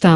está